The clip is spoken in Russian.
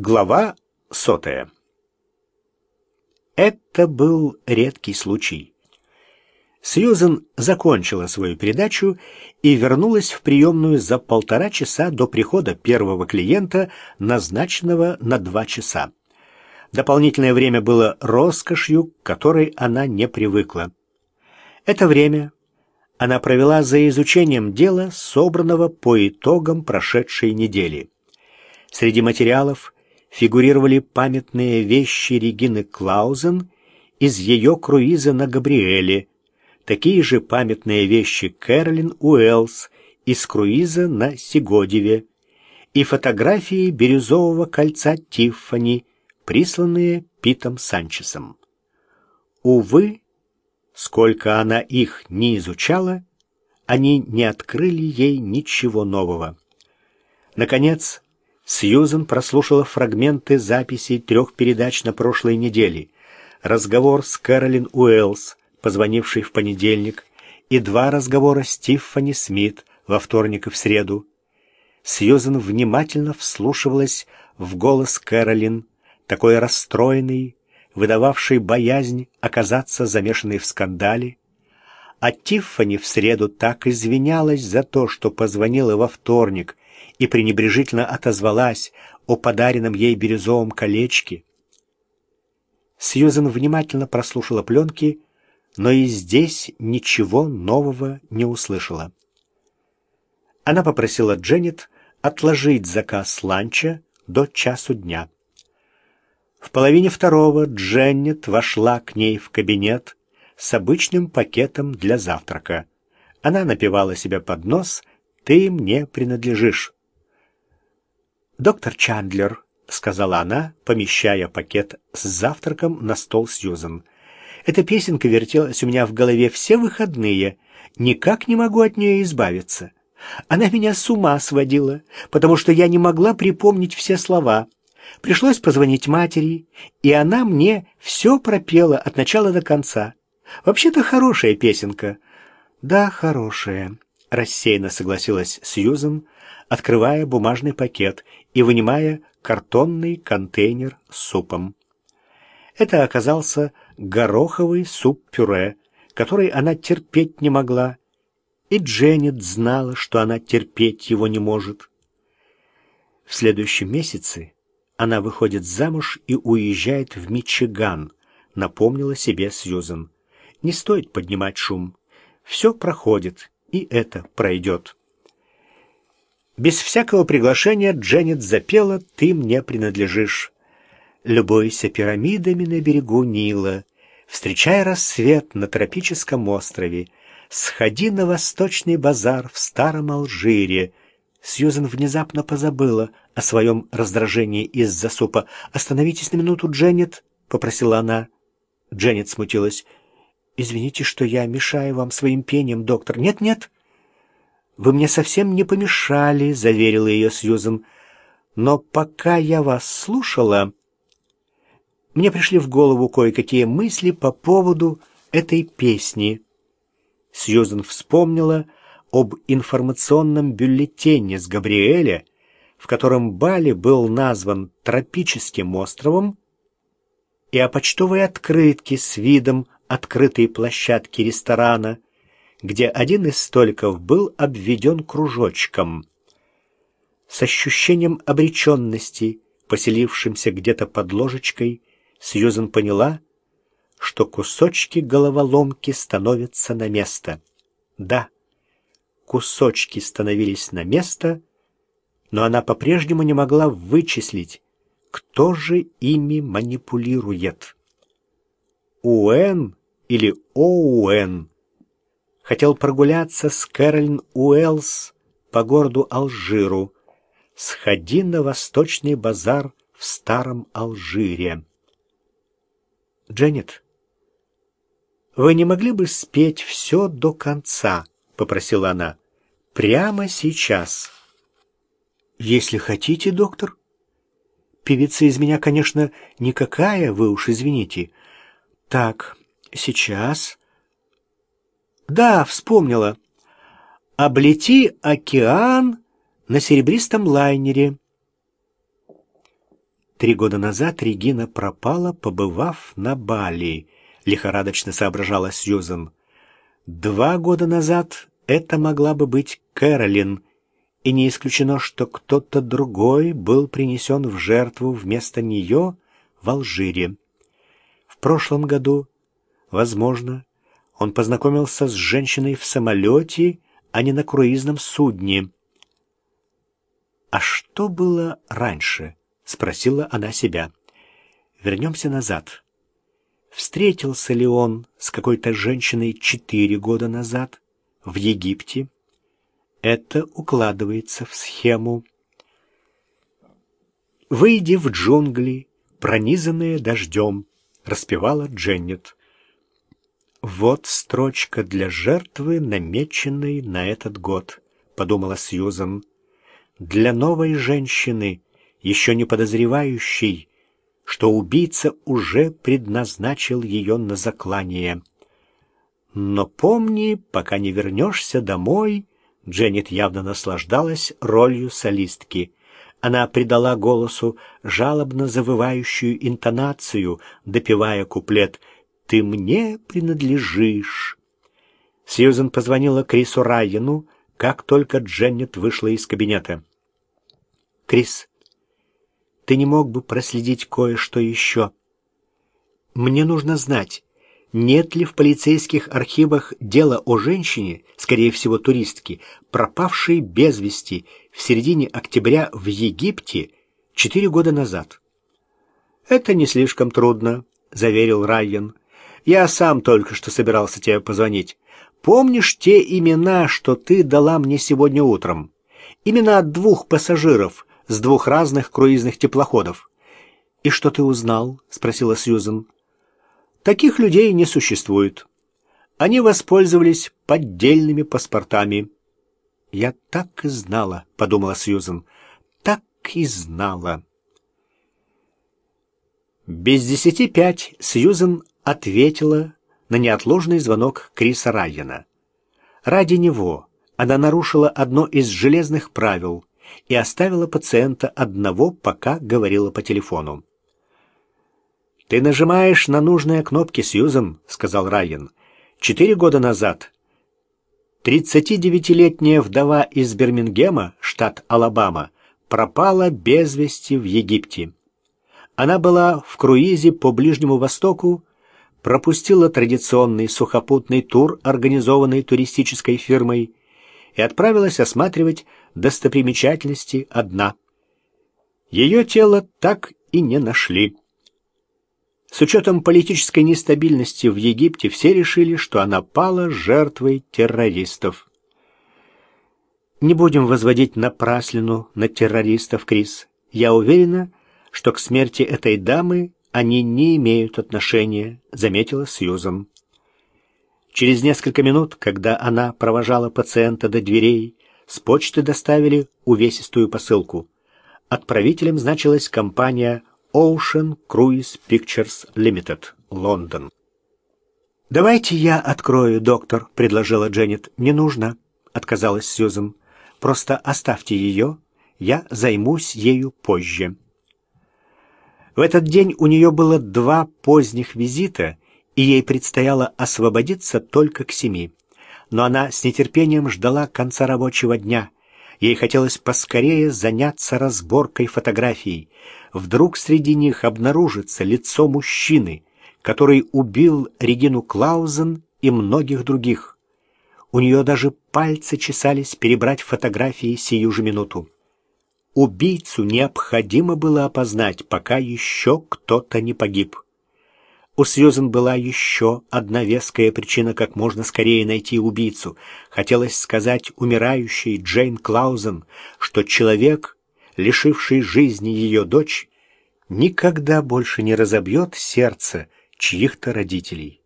Глава сотая. Это был редкий случай. Сьюзен закончила свою передачу и вернулась в приемную за полтора часа до прихода первого клиента, назначенного на два часа. Дополнительное время было роскошью, к которой она не привыкла. Это время она провела за изучением дела, собранного по итогам прошедшей недели. Среди материалов фигурировали памятные вещи Регины Клаузен из ее круиза на Габриэле, такие же памятные вещи Кэролин Уэллс из круиза на Сигодеве и фотографии бирюзового кольца Тиффани, присланные Питом Санчесом. Увы, сколько она их не изучала, они не открыли ей ничего нового. Наконец, Сьюзен прослушала фрагменты записей трех передач на прошлой неделе. Разговор с Кэролин Уэллс, позвонившей в понедельник, и два разговора с Тиффани Смит во вторник и в среду. Сьюзен внимательно вслушивалась в голос Кэролин, такой расстроенный, выдававший боязнь оказаться замешанной в скандале. А Тиффани в среду так извинялась за то, что позвонила во вторник — и пренебрежительно отозвалась о подаренном ей бирюзовом колечке. Сьюзен внимательно прослушала пленки, но и здесь ничего нового не услышала. Она попросила Дженнет отложить заказ ланча до часу дня. В половине второго Дженнет вошла к ней в кабинет с обычным пакетом для завтрака. Она напевала себе под нос «Ты мне принадлежишь». «Доктор Чандлер», — сказала она, помещая пакет с завтраком на стол Сьюзен. «Эта песенка вертелась у меня в голове все выходные. Никак не могу от нее избавиться. Она меня с ума сводила, потому что я не могла припомнить все слова. Пришлось позвонить матери, и она мне все пропела от начала до конца. Вообще-то хорошая песенка». «Да, хорошая», — рассеянно согласилась Сьюзен, открывая бумажный пакет и вынимая картонный контейнер с супом. Это оказался гороховый суп-пюре, который она терпеть не могла, и Дженнет знала, что она терпеть его не может. В следующем месяце она выходит замуж и уезжает в Мичиган, напомнила себе Сьюзен. Не стоит поднимать шум. Все проходит, и это пройдет. Без всякого приглашения Дженнет запела «Ты мне принадлежишь». Любуйся пирамидами на берегу Нила, встречай рассвет на тропическом острове, сходи на восточный базар в старом Алжире. Сьюзен внезапно позабыла о своем раздражении из-за супа. «Остановитесь на минуту, Дженнет», — попросила она. Дженнет смутилась. «Извините, что я мешаю вам своим пением, доктор». «Нет-нет», «Вы мне совсем не помешали», — заверила ее Сьюзен. «Но пока я вас слушала, мне пришли в голову кое-какие мысли по поводу этой песни». Сьюзен вспомнила об информационном бюллетене с Габриэля, в котором Бали был назван тропическим островом, и о почтовой открытке с видом открытой площадки ресторана — где один из столиков был обведен кружочком. С ощущением обреченности, поселившимся где-то под ложечкой, Сьюзен поняла, что кусочки головоломки становятся на место. Да, кусочки становились на место, но она по-прежнему не могла вычислить, кто же ими манипулирует. Уэн или Оуэн хотел прогуляться с Кэролин Уэллс по городу Алжиру. Сходи на восточный базар в старом Алжире. Дженнет, вы не могли бы спеть все до конца, попросила она. Прямо сейчас. Если хотите, доктор. Певица из меня, конечно, никакая, вы уж извините. Так, сейчас да, вспомнила. Облети океан на серебристом лайнере. Три года назад Регина пропала, побывав на Бали, лихорадочно соображала Сьюзен. Два года назад это могла бы быть Кэролин, и не исключено, что кто-то другой был принесен в жертву вместо нее в Алжире. В прошлом году, возможно, он познакомился с женщиной в самолете, а не на круизном судне. А что было раньше? спросила она себя. Вернемся назад. Встретился ли он с какой-то женщиной четыре года назад в Египте? Это укладывается в схему. «Выйди в джунгли, пронизанные дождем», — распевала Дженнет. «Вот строчка для жертвы, намеченной на этот год», — подумала Сьюзан. «Для новой женщины, еще не подозревающей, что убийца уже предназначил ее на заклание. Но помни, пока не вернешься домой, Дженнет явно наслаждалась ролью солистки. Она придала голосу жалобно завывающую интонацию, допевая куплет «Ты мне принадлежишь». Сьюзен позвонила Крису Райану, как только Дженнет вышла из кабинета. «Крис, ты не мог бы проследить кое-что еще. Мне нужно знать, нет ли в полицейских архивах дела о женщине, скорее всего туристке, пропавшей без вести в середине октября в Египте четыре года назад. «Это не слишком трудно», — заверил Райан. «Я сам только что собирался тебе позвонить. Помнишь те имена, что ты дала мне сегодня утром? Имена двух пассажиров, с двух разных круизных теплоходов. «И что ты узнал?» — спросила Сьюзен. «Таких людей не существует. Они воспользовались поддельными паспортами». «Я так и знала», — подумала Сьюзен. «Так и знала». Без десяти пять Сьюзен ответила на неотложный звонок Криса Райана. Ради него она нарушила одно из железных правил, и оставила пациента одного, пока говорила по телефону. «Ты нажимаешь на нужные кнопки, Сьюзен», — сказал Райан. «Четыре года назад 39-летняя вдова из Бирмингема, штат Алабама, пропала без вести в Египте. Она была в круизе по Ближнему Востоку, пропустила традиционный сухопутный тур, организованный туристической фирмой, и отправилась осматривать достопримечательности одна. Ее тело так и не нашли. С учетом политической нестабильности в Египте все решили, что она пала жертвой террористов. Не будем возводить напраслину на террористов, Крис. Я уверена, что к смерти этой дамы они не имеют отношения, заметила Сьюзан. Через несколько минут, когда она провожала пациента до дверей, с почты доставили увесистую посылку. Отправителем значилась компания Ocean Cruise Pictures Limited, Лондон. «Давайте я открою, доктор», — предложила Дженнет. «Не нужно», — отказалась Сьюзен. «Просто оставьте ее, я займусь ею позже». В этот день у нее было два поздних визита, и ей предстояло освободиться только к семи но она с нетерпением ждала конца рабочего дня. Ей хотелось поскорее заняться разборкой фотографий. Вдруг среди них обнаружится лицо мужчины, который убил Регину Клаузен и многих других. У нее даже пальцы чесались перебрать фотографии сию же минуту. Убийцу необходимо было опознать, пока еще кто-то не погиб. У Сьюзен была еще одна веская причина как можно скорее найти убийцу. Хотелось сказать умирающей Джейн Клаузен, что человек, лишивший жизни ее дочь, никогда больше не разобьет сердце чьих-то родителей.